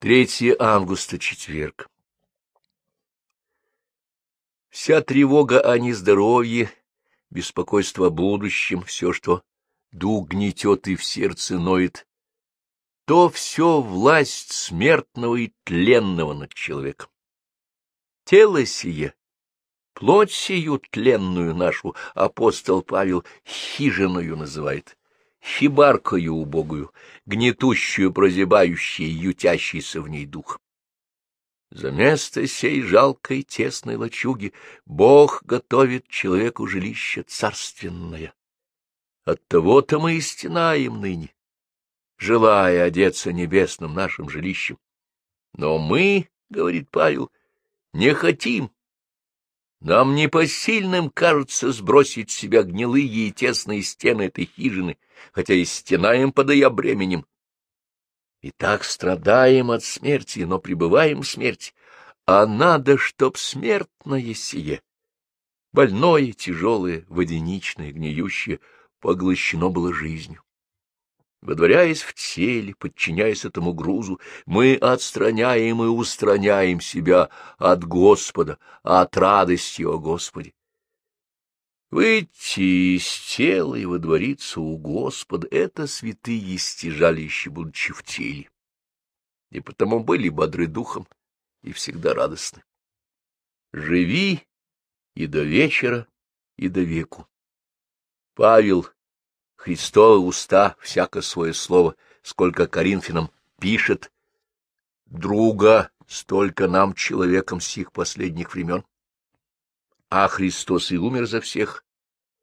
3 августа, четверг. Вся тревога о нездоровье, беспокойство о будущем, все, что дух гнетет и в сердце ноет, то все власть смертного и тленного над человеком. Тело сие, плоть сию тленную нашу апостол Павел хижиною называет хибаркою убогую, гнетущую, прозябающую, ютящийся в ней дух. За место сей жалкой тесной лачуги Бог готовит человеку жилище царственное. Оттого-то мы и стенаем ныне, желая одеться небесным нашим жилищем. Но мы, — говорит Павел, — не хотим, нам непосильным кажется сбросить с себя гнилые и тесные стены этой хижины, хотя и стенаем подая бременем. И так страдаем от смерти, но пребываем в смерти, а надо, чтоб смертное сие, больное, тяжелое, водяничное, гниющее, поглощено было жизнью. Водворяясь в теле, подчиняясь этому грузу, мы отстраняем и устраняем себя от Господа, от радости о Господе. Выйти из тела и водвориться у Господа — это святые стяжалища, будучи в теле, и потому были бодры духом и всегда радостны. Живи и до вечера, и до веку. Павел Христовы уста, всякое свое слово, сколько Коринфянам пишет, друга столько нам, человеком сих последних времен. А Христос и умер за всех,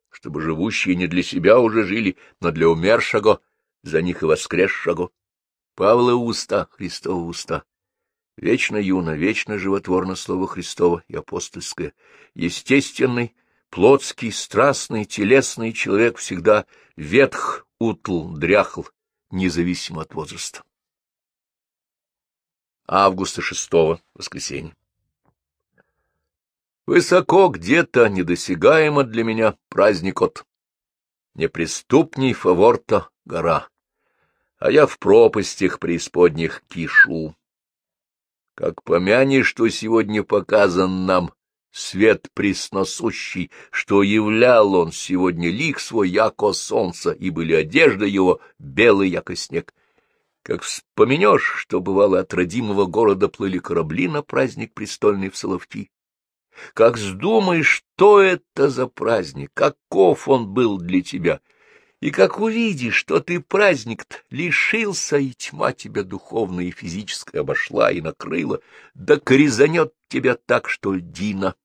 чтобы живущие не для себя уже жили, но для умершего, за них и воскресшего. Павла уста, Христова уста. Вечно юно, вечно животворно слово Христово и апостольское, естественный, Плотский, страстный, телесный человек всегда ветх, утл, дряхл, независимо от возраста. Августа шестого, воскресенье. Высоко где-то, недосягаемо для меня праздник от. Неприступней фаворта гора, а я в пропастях преисподних кишу. Как помянешь, что сегодня показан нам свет пресносущий, что являл он сегодня лик свой, яко солнце, и были одежда его белые, яко снег. Как вспомнешь, что бывало от родимого города плыли корабли на праздник престольный в Соловки, как вздумаешь, что это за праздник, каков он был для тебя, и как увидишь, что ты праздник лишился, и тьма тебя духовная и физическая обошла и накрыла, да корезанет тебя так, что льдина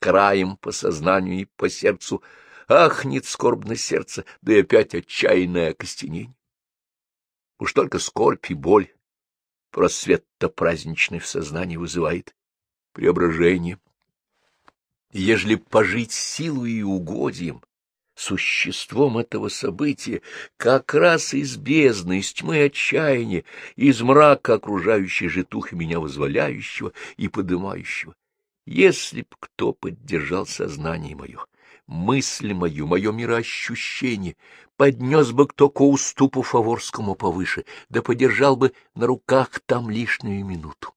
краем по сознанию и по сердцу, ахнет скорбно сердце, да и опять отчаянное окостенение. Уж только скорбь и боль просвет-то праздничный в сознании вызывает преображение. ежели пожить силу и угодием, существом этого события, как раз из бездны, из тьмы отчаяния, из мрака окружающей житухи меня возволяющего и подымающего, если б кто поддержал сознание мое, мысль мою, мое мироощущение, поднес бы кто к уступу Фаворскому повыше, да подержал бы на руках там лишнюю минуту.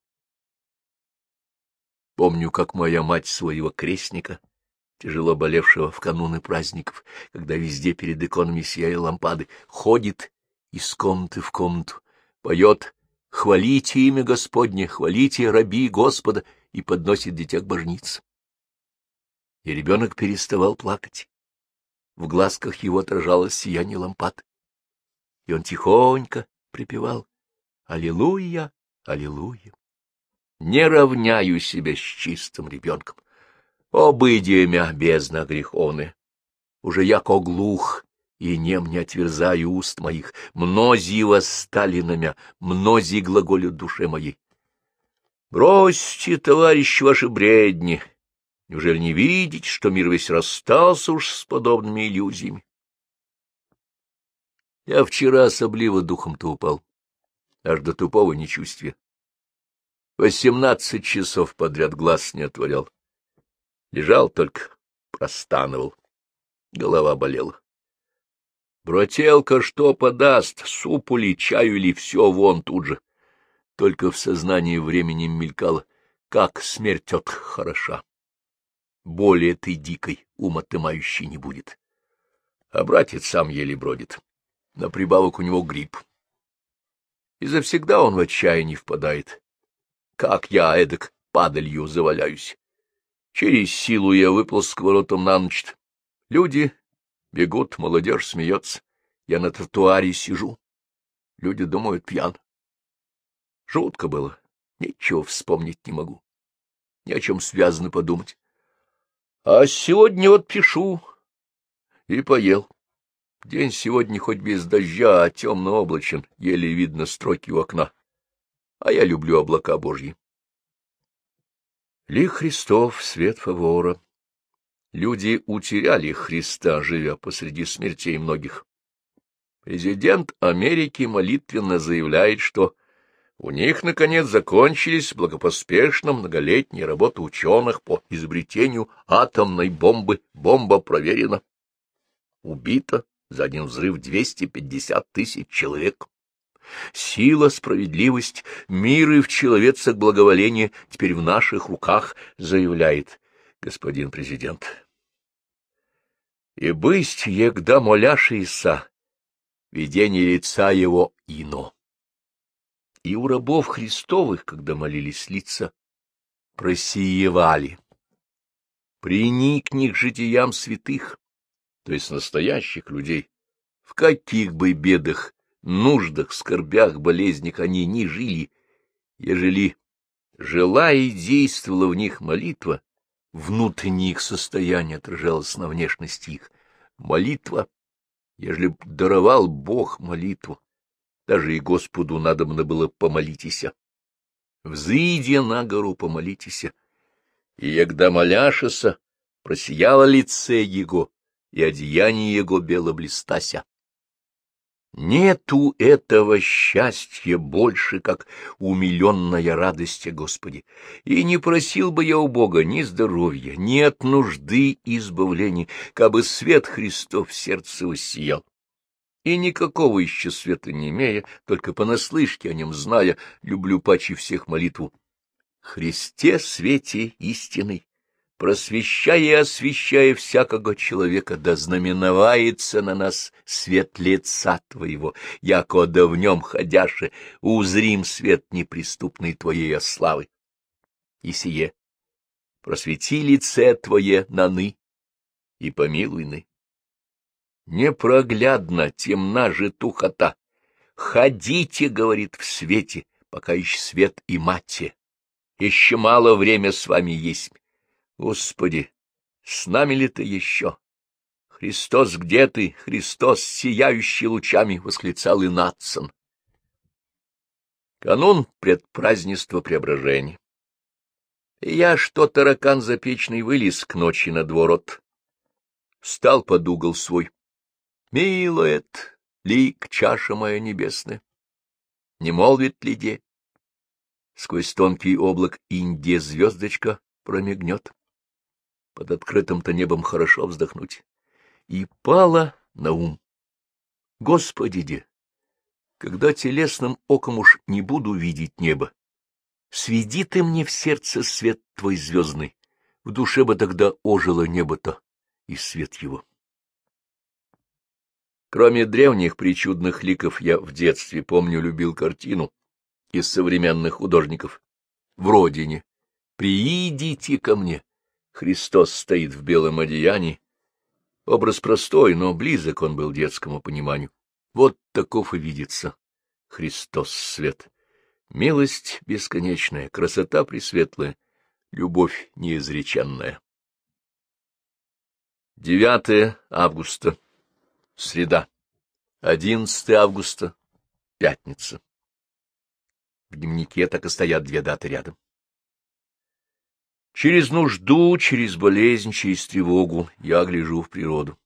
Помню, как моя мать своего крестника, тяжело болевшего в кануны праздников, когда везде перед иконами сияли лампады, ходит из комнаты в комнату, поет «Хвалите имя Господне, хвалите раби Господа», и подносит дитя к божнице. И ребенок переставал плакать. В глазках его отражалось сияние лампад. И он тихонько припевал «Аллилуйя, аллилуйя». Не равняю себя с чистым ребенком. Обыди мя бездна греховная. Уже яко глух, и нем не отверзаю уст моих. Мнози восстали на мя, мнози глаголют душе моей. Бросьте, товарищ, ваши бредни. Неужели не видите, что мир весь расстался уж с подобными иллюзиями? Я вчера особливо духом-то упал, аж до тупого нечувствия. Восемнадцать часов подряд глаз не отворял. Лежал только, простанывал. Голова болела. Брателка что подаст, супу ли, чаю ли, все вон тут же. Только в сознании временем мелькало, как смерть от хороша. Более этой дикой, умотымающей не будет. А братец сам еле бродит. На прибавок у него грипп. И завсегда он в отчаянии впадает. Как я эдак падалью заваляюсь. Через силу я выплыл с воротом на ночь. Люди бегут, молодежь смеется. Я на тротуаре сижу. Люди думают, пьян. Жутко было. Ничего вспомнить не могу. Ни о чем связано подумать. А сегодня вот пишу и поел. День сегодня хоть без дождя, а темно-облачен, еле видно строки у окна. А я люблю облака божьи. Ли Христов, свет фавора. Люди утеряли Христа, живя посреди смертей многих. Президент Америки молитвенно заявляет, что у них, наконец, закончились благопоспешно многолетние работы ученых по изобретению атомной бомбы. Бомба проверена. Убито за один взрыв 250 тысяч человек. Сила, справедливость, мир и в человецах благоволение теперь в наших руках, заявляет господин президент. И бысть егда моляшися, видение лица его ино и у рабов Христовых, когда молились лица, просиевали. Приникни к житиям святых, то есть настоящих людей, в каких бы бедах, нуждах, скорбях, болезнях они ни жили, ежели жила и действовала в них молитва, внутреннее их состояние отражалось на внешности их. Молитва, ежели даровал Бог молитву, даже и Господу надобно было помолитесь. Взыйдя на гору, помолитесь. И егда моляшеса, просияло лице его, и одеяние его бело блистася. Нету этого счастья больше, как умиленная радость Господи, и не просил бы я у Бога ни здоровья, ни от нужды избавления, кабы свет Христов в сердце воссиял и никакого еще света не имея, только понаслышке о нем зная, люблю паче всех молитву. Христе свете истинный, просвещая и освещая всякого человека, да знаменовается на нас свет лица Твоего, яко да в нем ходяше узрим свет неприступный Твоей славы. И сие, просвети лице Твое на ны и помилуй ны. Непроглядно, темна же тухота. Ходите, говорит, в свете, пока еще свет и мате. Еще мало время с вами есть. Господи, с нами ли ты еще? Христос, где ты? Христос, сияющий лучами, восклицал и Натсон. Канун предпразднества преображения. И я, что таракан запечный, вылез к ночи на дворот. Встал под угол свой, Милует лик чаша моя небесная, не молвит ли де? Сквозь тонкий облак Индия звездочка промигнет. Под открытым-то небом хорошо вздохнуть. И пала на ум. Господи, де, когда телесным оком уж не буду видеть небо, сведи ты мне в сердце свет твой звездный, в душе бы тогда ожило небо-то и свет его. Кроме древних причудных ликов, я в детстве, помню, любил картину из современных художников. В родине. «Приидите ко мне». Христос стоит в белом одеянии. Образ простой, но близок он был детскому пониманию. Вот таков и видится Христос свет. Милость бесконечная, красота пресветлая, любовь неизреченная. 9 августа Среда. 11 августа. Пятница. В дневнике так и стоят две даты рядом. Через нужду, через болезнь, через тревогу я гляжу в природу.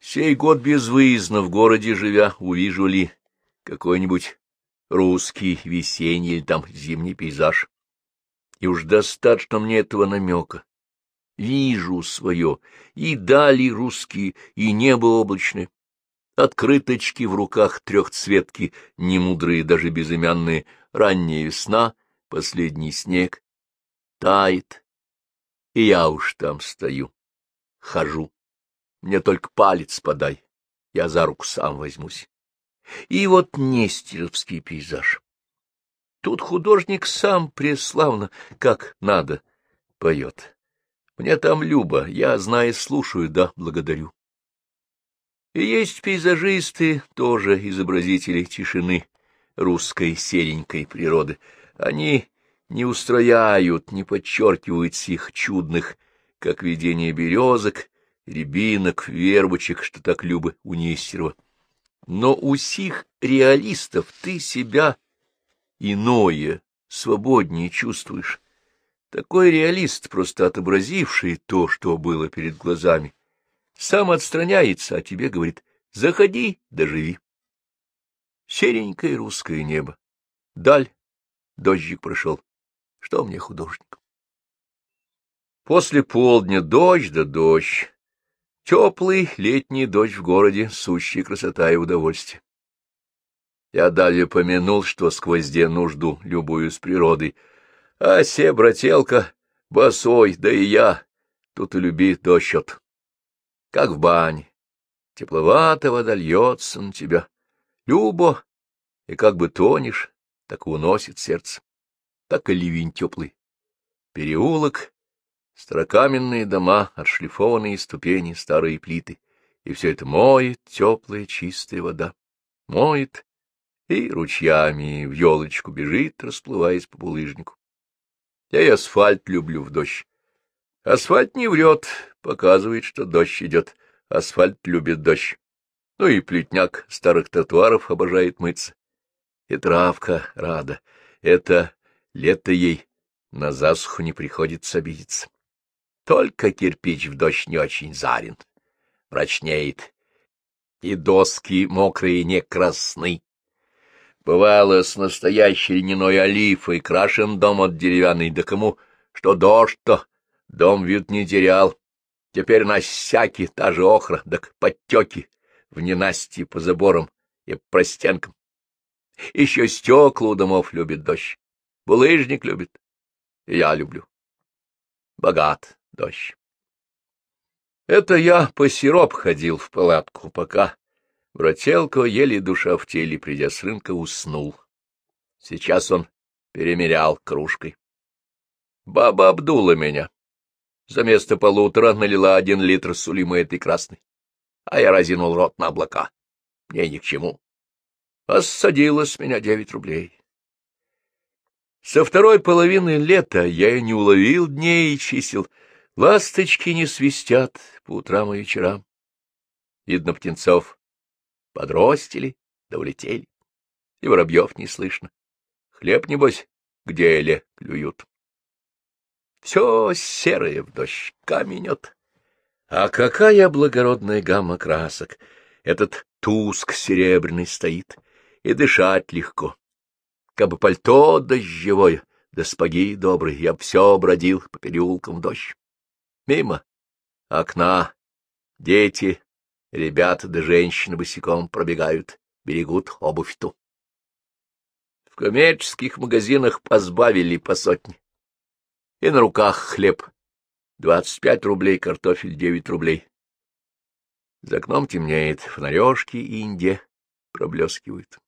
Сей год безвыездно в городе живя, увижу ли какой-нибудь русский весенний или там зимний пейзаж. И уж достаточно мне этого намека, вижу свое, и дали русские, и небо облачное. Открыточки в руках трехцветки, немудрые, даже безымянные, ранняя весна, последний снег. Тает, и я уж там стою, хожу. Мне только палец подай, я за руку сам возьмусь. И вот Нестеровский пейзаж. Тут художник сам преславно, как надо, поет. Мне там Люба, я, зная, слушаю, да, благодарю. И есть пейзажисты, тоже изобразители тишины русской серенькой природы. Они не устрояют, не подчеркивают сих чудных, как видение березок, рябинок, вербочек, что так любо у Нестерова. Но у сих реалистов ты себя иное, свободнее чувствуешь. Такой реалист, просто отобразивший то, что было перед глазами, сам отстраняется, а тебе говорит «заходи, доживи». Серенькое русское небо. Даль, дождик прошел. Что мне художник? После полдня дождь да дождь. Теплый летний дождь в городе, сущая красота и удовольствие. Я далее помянул, что сквозь день нужду любую с природой, а се, брателка, босой, да и я, тут и люби до счет как в бане. Тепловато вода льется на тебя. Любо, и как бы тонешь, так уносит сердце. Так и ливень теплый. Переулок, старокаменные дома, отшлифованные ступени, старые плиты. И все это моет теплая чистая вода. Моет и ручьями в елочку бежит, расплываясь по булыжнику. Я и асфальт люблю в дождь. Асфальт не врет, показывает, что дождь идет. Асфальт любит дождь. Ну и плетняк старых тротуаров обожает мыться. И травка рада. Это лето ей, на засуху не приходится обидеться. Только кирпич в дождь не очень зарен, мрачнеет, и доски мокрые не красны. Бывало, с настоящей льняной олифой крашен дом от деревянный, да кому что дождь-то Дом вид не терял. Теперь на всякий та же охра, так подтеки в ненастье по заборам и по стенкам. Еще стекла у домов любит дождь, булыжник любит, и я люблю. Богат дождь. Это я по сироп ходил в палатку, пока брателка, еле душа в теле, придя с рынка, уснул. Сейчас он перемерял кружкой. Баба обдула меня. За место полутора налила один литр сулимы этой красной, а я разинул рот на облака. Мне ни к чему. Осадила с меня девять рублей. Со второй половины лета я и не уловил дней и чисел. Ласточки не свистят по утрам и вечерам. Видно, птенцов подростили да улетели, и воробьев не слышно. Хлеб, небось, где эле клюют. Все серое в дождь каменет. А какая благородная гамма красок! Этот туск серебряный стоит, и дышать легко. Кабы пальто дождевое, да спаги добрый, я все бродил по переулкам в дождь. Мимо окна дети, ребята да женщины босиком пробегают, берегут обувь ту. В коммерческих магазинах позбавили по сотне и на руках хлеб. Двадцать пять рублей, картофель девять рублей. За окном темнеет, фонарешки Индия проблескивают.